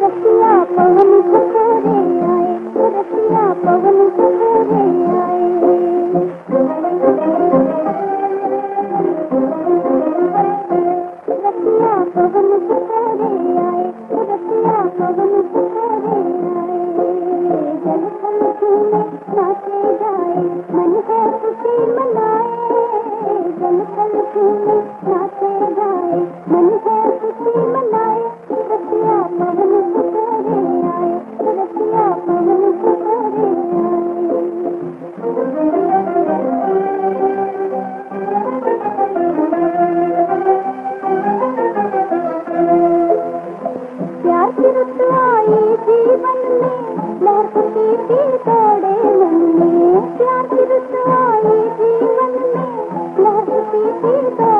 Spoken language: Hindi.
रसिया पवन सुखरे आए रसिया पवन सुखरे आए। बर्फ़ की दिल तोड़े मन में प्यार की रसवाई जीवन में लहर की दिल तोड़े